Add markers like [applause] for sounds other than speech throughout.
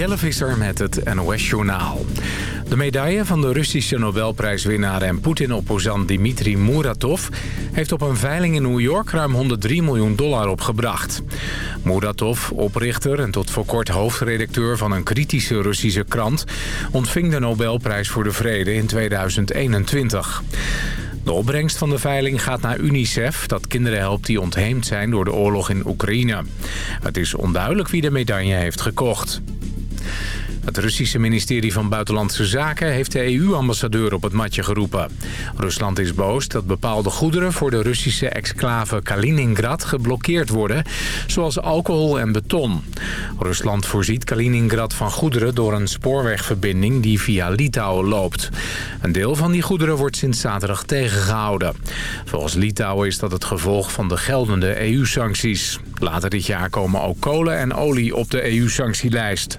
Jelle Visser met het NOS-journaal. De medaille van de Russische Nobelprijswinnaar en Poetin-opposant Dmitri Muratov... heeft op een veiling in New York ruim 103 miljoen dollar opgebracht. Muratov, oprichter en tot voor kort hoofdredacteur van een kritische Russische krant... ontving de Nobelprijs voor de Vrede in 2021. De opbrengst van de veiling gaat naar UNICEF... dat kinderen helpt die ontheemd zijn door de oorlog in Oekraïne. Het is onduidelijk wie de medaille heeft gekocht. Het Russische ministerie van Buitenlandse Zaken heeft de EU-ambassadeur op het matje geroepen. Rusland is boos dat bepaalde goederen voor de Russische exclave Kaliningrad geblokkeerd worden, zoals alcohol en beton. Rusland voorziet Kaliningrad van goederen door een spoorwegverbinding die via Litouwen loopt. Een deel van die goederen wordt sinds zaterdag tegengehouden. Volgens Litouwen is dat het gevolg van de geldende EU-sancties. Later dit jaar komen ook kolen en olie op de EU-sanctielijst.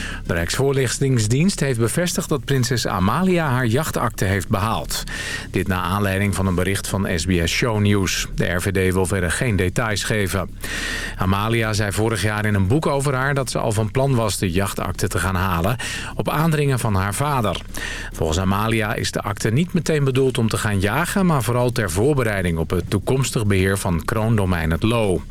De Rijksvoorlichtingsdienst heeft bevestigd dat prinses Amalia haar jachtakte heeft behaald. Dit na aanleiding van een bericht van SBS Show News. De RVD wil verder geen details geven. Amalia zei vorig jaar in een boek over haar dat ze al van plan was de jachtakte te gaan halen. Op aandringen van haar vader. Volgens Amalia is de akte niet meteen bedoeld om te gaan jagen... maar vooral ter voorbereiding op het toekomstig beheer van kroondomein het Lo.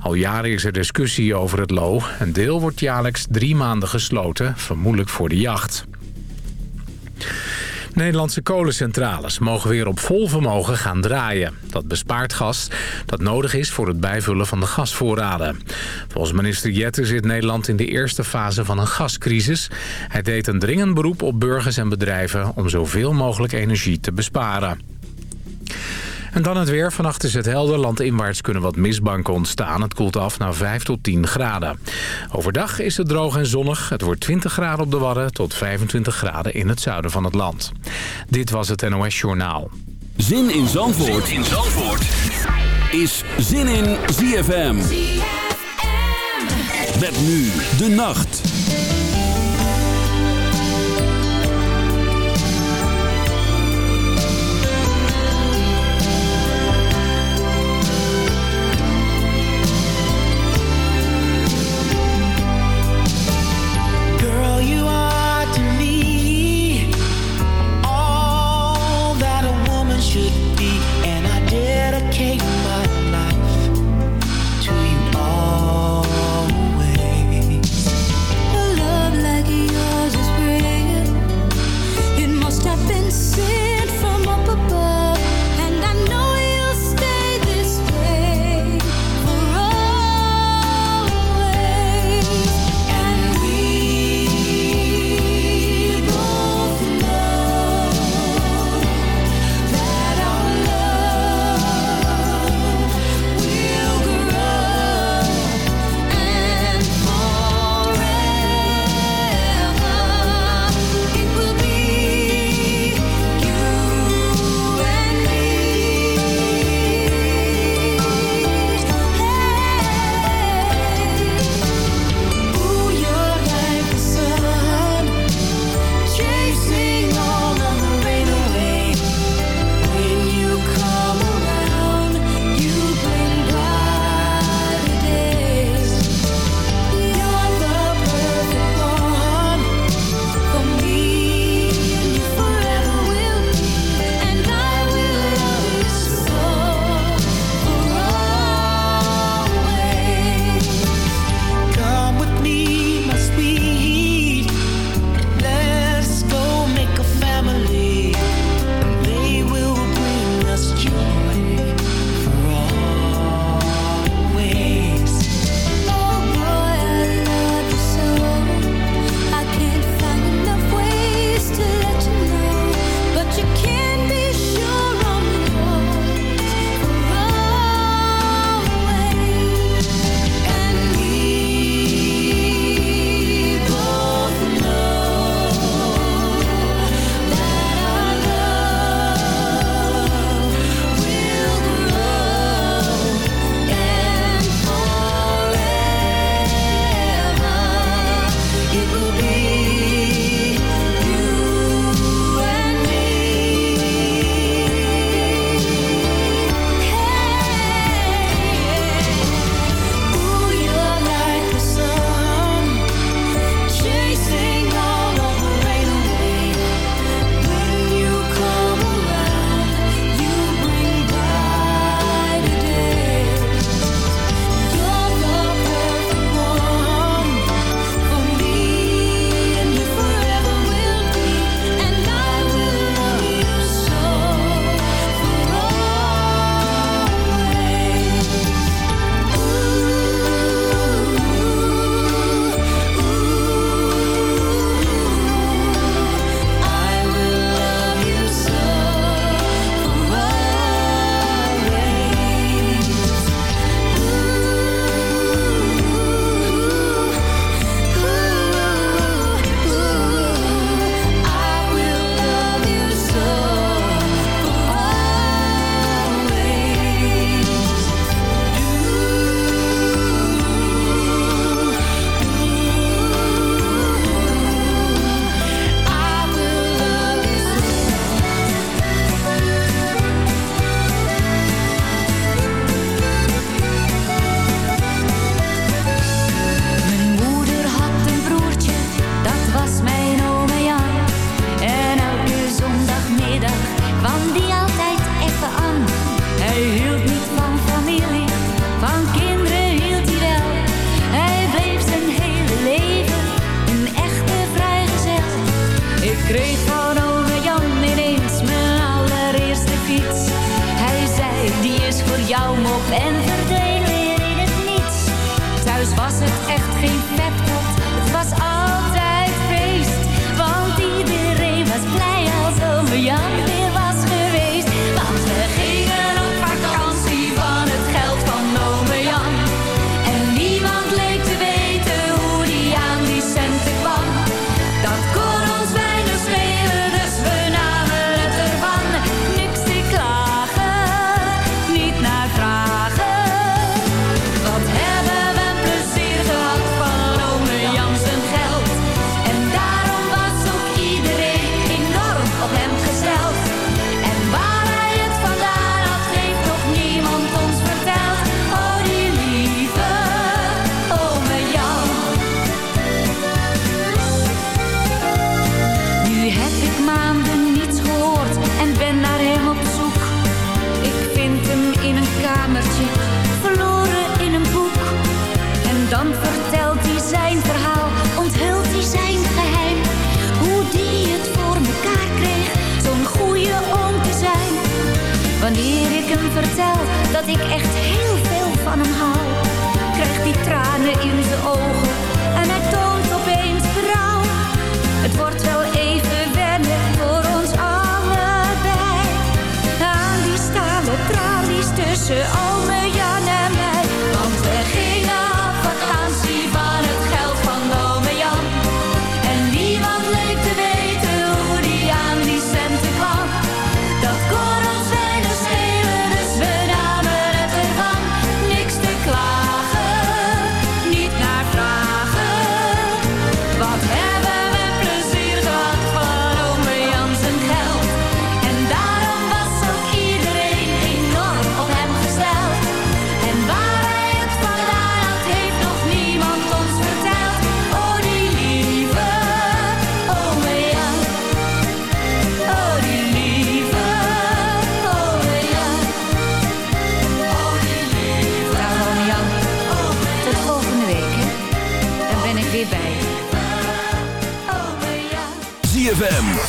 Al jaren is er discussie over het Lo. Een deel wordt jaarlijks drie maanden gesloten vermoedelijk voor de jacht. Nederlandse kolencentrales mogen weer op vol vermogen gaan draaien. Dat bespaart gas dat nodig is voor het bijvullen van de gasvoorraden. Volgens minister Jette zit Nederland in de eerste fase van een gascrisis. Hij deed een dringend beroep op burgers en bedrijven om zoveel mogelijk energie te besparen. En dan het weer. Vannacht is het helder. Landinwaarts kunnen wat mistbanken ontstaan. Het koelt af naar 5 tot 10 graden. Overdag is het droog en zonnig. Het wordt 20 graden op de Wadden tot 25 graden in het zuiden van het land. Dit was het NOS Journaal. Zin in Zandvoort, zin in Zandvoort. is Zin in ZFM. ZFM. Met nu de nacht.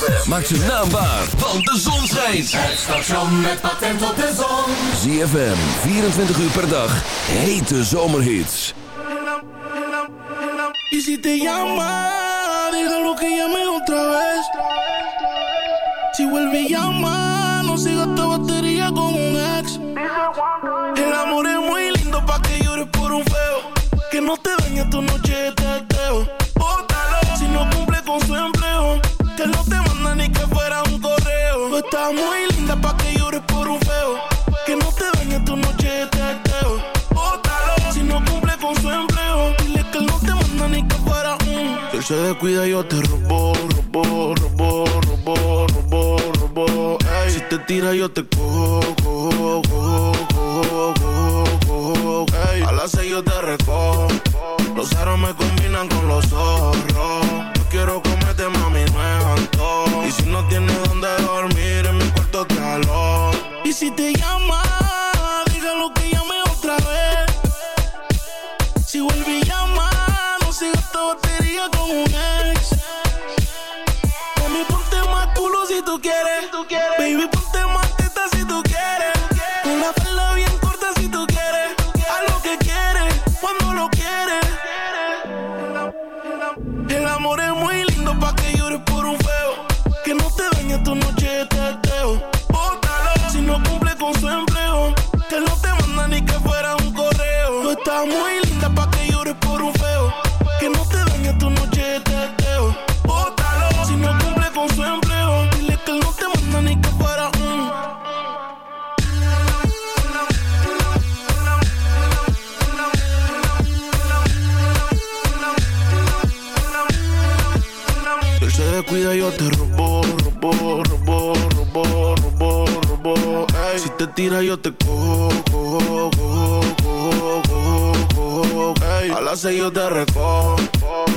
ZFM. Maak ze naambaar, want de zon schijnt. Het station met patent op de zon. ZFM, 24 uur per dag. Hete zomerhits. Y si te llama, déjalo que llame otra vez. Si vuelve y llama, no siga esta batería con un ex. El amor es muy lindo pa' que llores por un feo. Que no te Se descuida yo te robo, robo, robo, robo, robo, robo. Ey. Si te tira yo te cojo, cojo,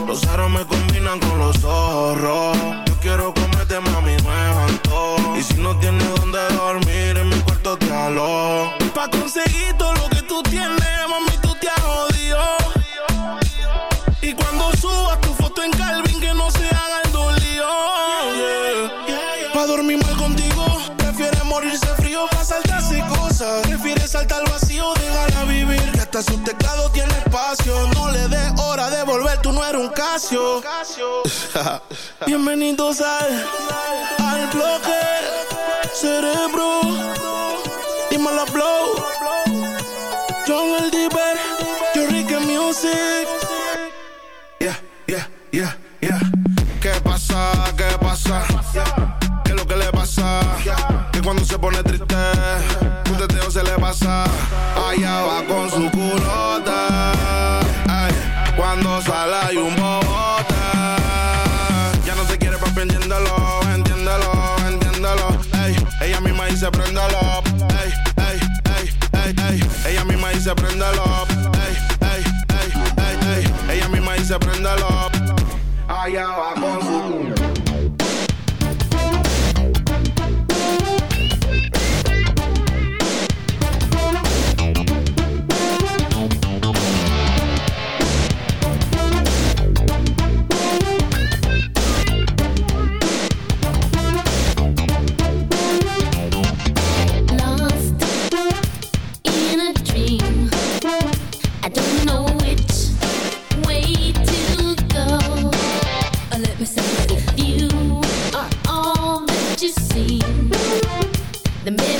Los aros me combinan con los zorros. Yo quiero comerte, mami, me antojo. Y si no tienes dónde dormir, en mi cuarto te alojo. Pa' conseguir todo lo que tú tienes, mami, Hasta su teclado tiene espacio. No le des hora de volver, tú no eres un Casio. [laughs] Bienvenidos al, al bloque cerebro. Dímelo, blow. John el Diver, yo Ricky Music. Yeah, yeah, yeah, yeah. ¿Qué pasa? ¿Qué pasa? ¿Qué es lo que le pasa? Que cuando se pone triste pasa. Allá va con su culota. cuando sale hay un bobote. Ya no se quiere papi, entiéndelo, entiéndelo, entiéndelo. Ey, ella misma dice préndelo. Ey, ey, ey, ey, ey. Ella misma dice préndelo. Ey, ey, ey, ey, ey. Ella misma dice préndelo. Allá va con su Let The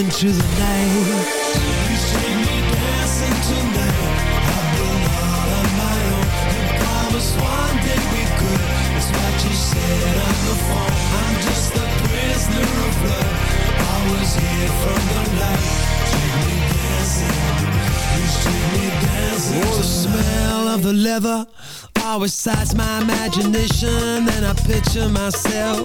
into the night. You see me dancing tonight I blown out on my own You promised one day we could It's what you said on the phone I'm just a prisoner of love I was here from the night Take me dancing You see me dancing Oh, the smell of the leather Always excites my imagination And I picture myself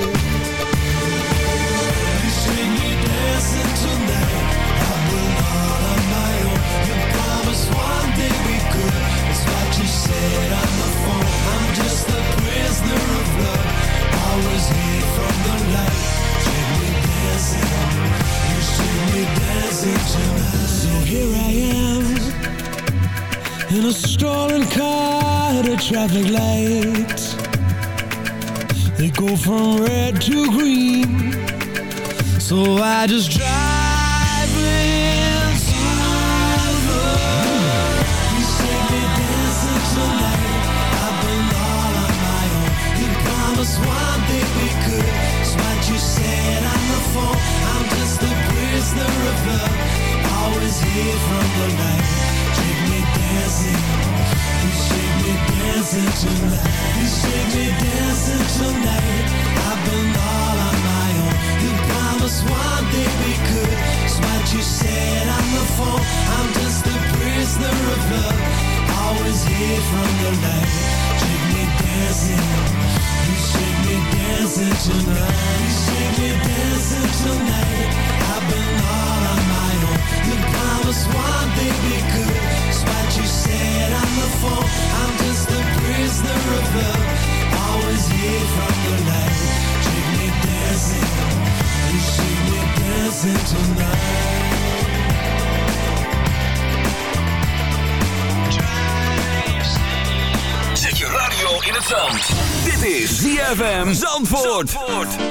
So here I am In a stolen car at a traffic light. They go from red to green So I just drive Here from the Take me dancing. You shake me dancing tonight Zandvoort. Zandvoort.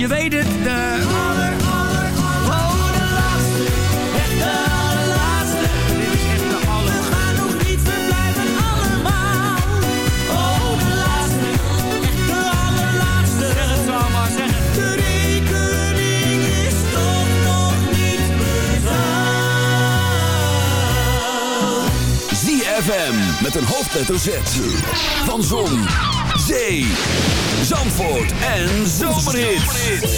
Je weet het, de... Aller, aller, aller, de laatste, echt de allerlaatste. Dit is echt de aller. We gaan nog niet, we blijven allemaal. Oh, de laatste, echt de allerlaatste. Zeg het zo, maar zeg. De rekening is toch nog niet betaald. ZFM, met een hoofdletter Z. Van Zon, Superhits.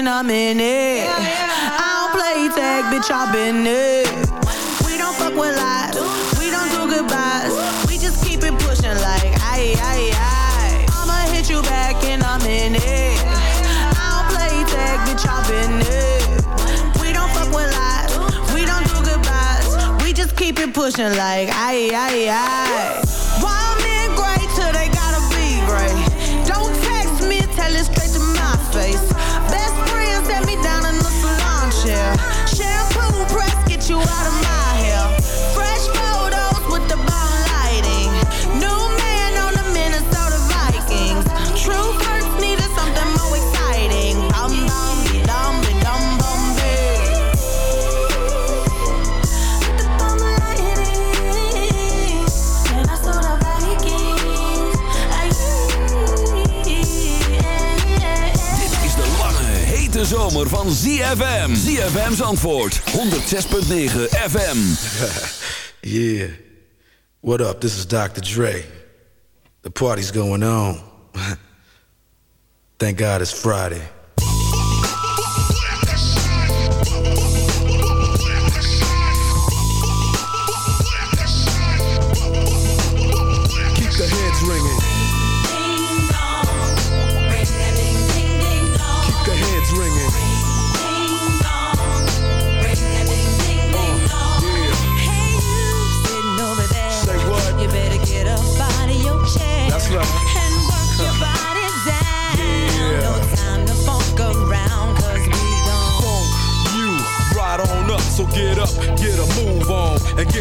You back in a minute. I don't play tag, bitch, I've been it. We don't fuck with lies. We don't do goodbyes. We just keep it pushing like aye aye aye. I'ma hit you back in a minute. I don't play tag, bitch, I've been it. We don't fuck with lies. We don't do goodbyes. We just keep it pushing like aye aye aye. Van ZFM. ZFM's antwoord, 106.9 FM. [laughs] Yeah. What up? This is Dr. Dre. The party's going on. [laughs] Thank God it's Friday.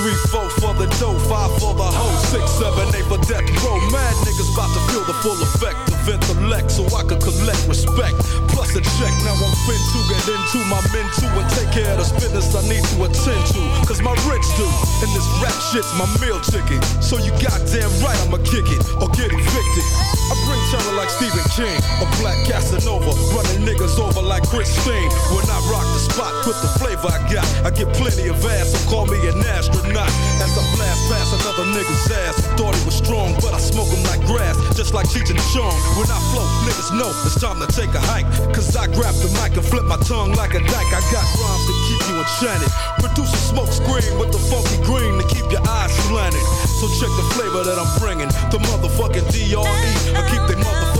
Three, four for the dough, five for the hoe, six, seven, eight for death row. Mad niggas about to feel the full effect of intellect so I can collect respect. Plus a check, now I'm fin to get into my men too and take care of this business I need to attend to. Cause my rich do, and this rap shit's my meal ticket. So you goddamn right I'ma kick it or get evicted. I bring terror like Stephen King, a black Casanova, running niggas over like Christine. When I rock the spot with the flavor I got, I get plenty of ass, so call me an astronaut. As I blast past another nigga's ass, thought he was strong, but I smoke him like grass, just like Cheech and Chong. When I flow, niggas know it's time to take a hike. Cause I grab the mic and flip my tongue like a dyke. I got rhymes to keep you enchanted. Produce a smoke screen with the funky green to keep your eyes slanted. So check the flavor that I'm bringing. The motherfucking D.R.E. I keep they motherfucking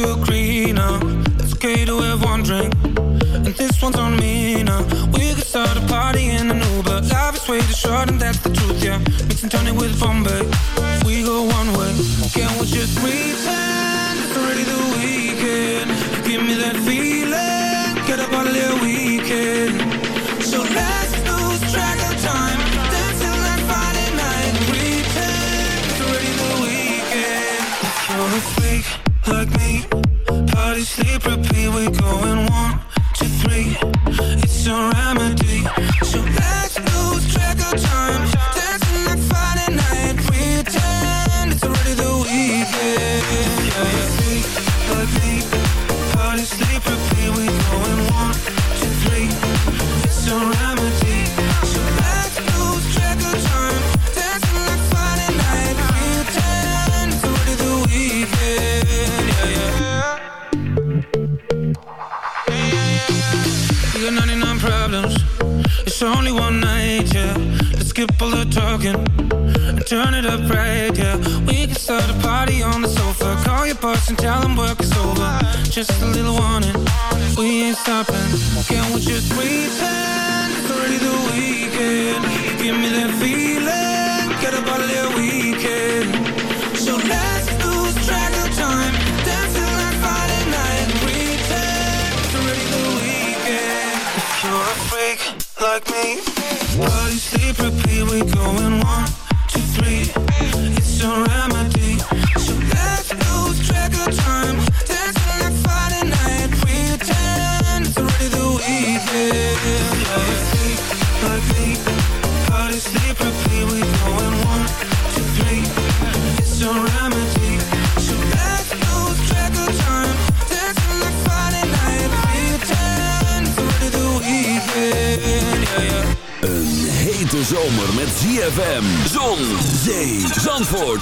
You agree now? It's okay to have one drink. And this one's on me now. We could start a party in an Uber. Life is way too short, and that's the truth, yeah. Mix and tonic with Bombay. We go one way. Can we just pretend it's already the weekend? Give me that feeling.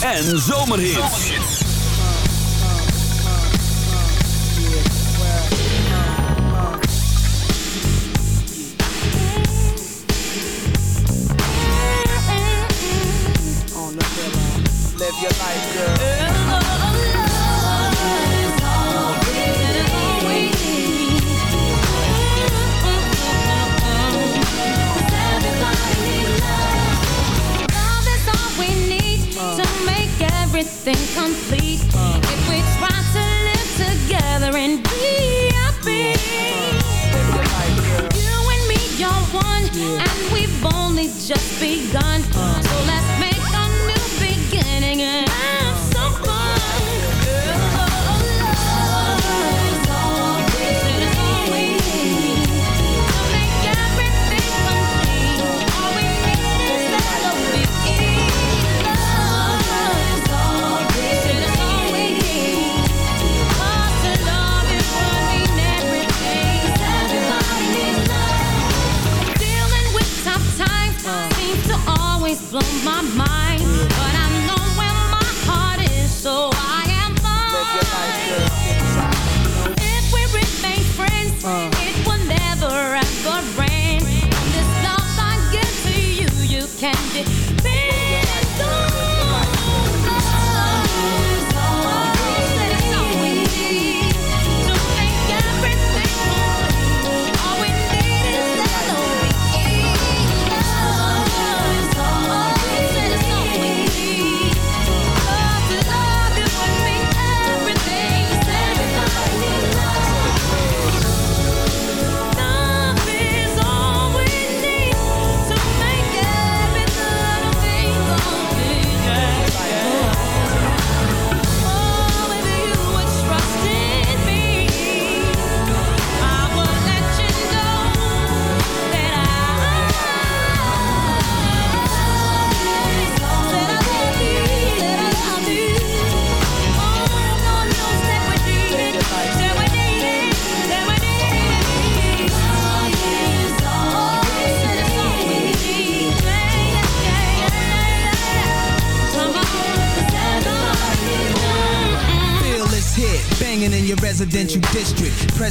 en zomerhits.